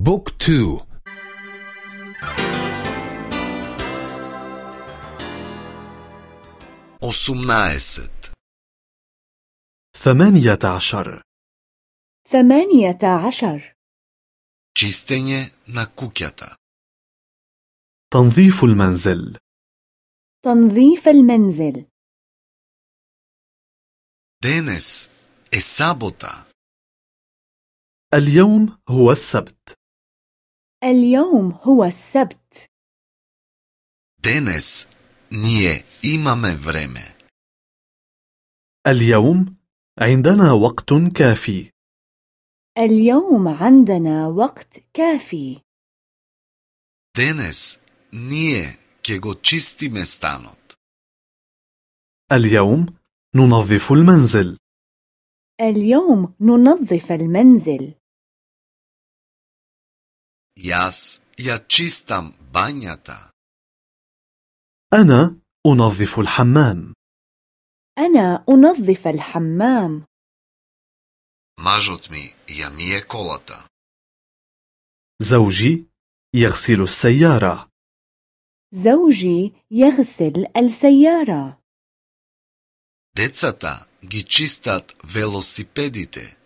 بوك تو أسمنايست ثمانية عشر ثمانية عشر Чистење на куќата. تنظيف المنزل تنظيف المنزل Денес е сабота. اليوم هو السبت اليوم هو السبت Денес ние имаме време. اليوم عندنا وقت كافي اليوم عندنا وقت كافي Денес ние ќе го чистиме станот. اليوم ننظف المنزل اليوم ننظف المنزل Јас ја чистам бањата. أنا أنظف الحمام أنا أنظف الحمام Мажот ми ја мие колата. زوجي يغسل السيارة زوجي يغسل السيارة Децата ги чистат велосипедите.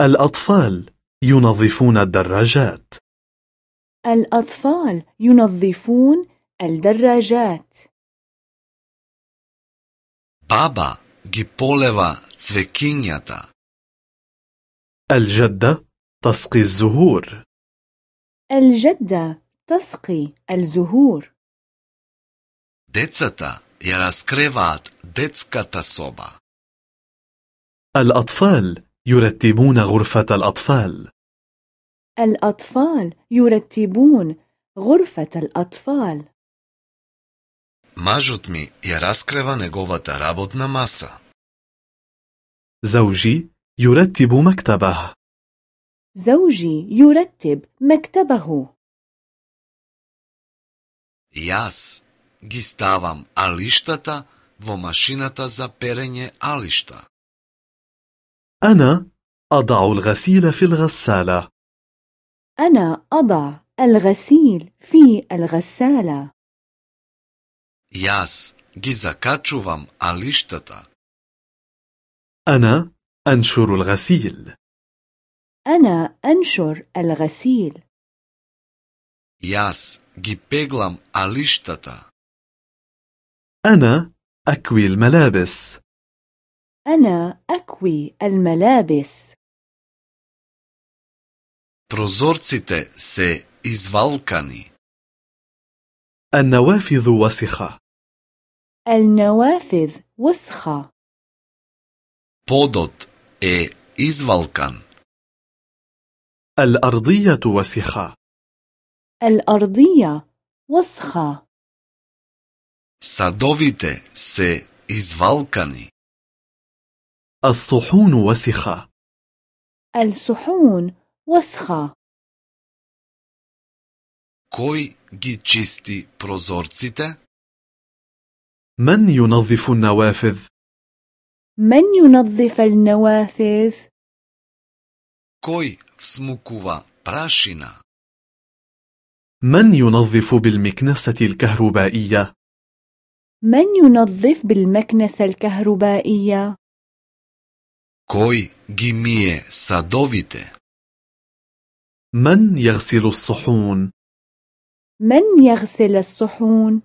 الأطفال ينظفون الدراجات الأطفال ينظفون الدراجات Баба ги полева цвекињата. الجدة تسقي الزهور الجدة تسقي الزهور Децата ја раскреваат детската соба. الأطفال يرتبون غرفة الأطفال الأطفال يرتبون غرفة الأطفال Мажот ми ја раскрива неговата работна маса. زوجي يرتب مكتبه زوجي يرتب مكتبه Јас ги ставам алиштата во машината за перење алишта. أنا أضع الغسيل في الغسالة أنا أضع الغسيل في الغسالة Јас ги закачувам алиштата. أنا أنشر الغسيل أنا أنشر الغسيل Јас ги пеглам алиштата. أنا أكوي الملابس أنا أكوي الملابس Прозорците се извалкани. النوافذ وسخة النوافذ وسخة Подот е извалкан. الأرضية وسخة الأرضية وسخة Садовите се извалкани. الصحون وسخة الصحون وسخة Кој ги чисти прозорците? من ينظف النوافذ؟ من ينظف النوافذ؟ Кој всмукува прашина? من ينظف بالمكنسة الكهربائية؟ من ينظف بالمكنسة الكهربائية؟ Кој ги мие садовите? من يغسل الصحون؟ من يغسل الصحون؟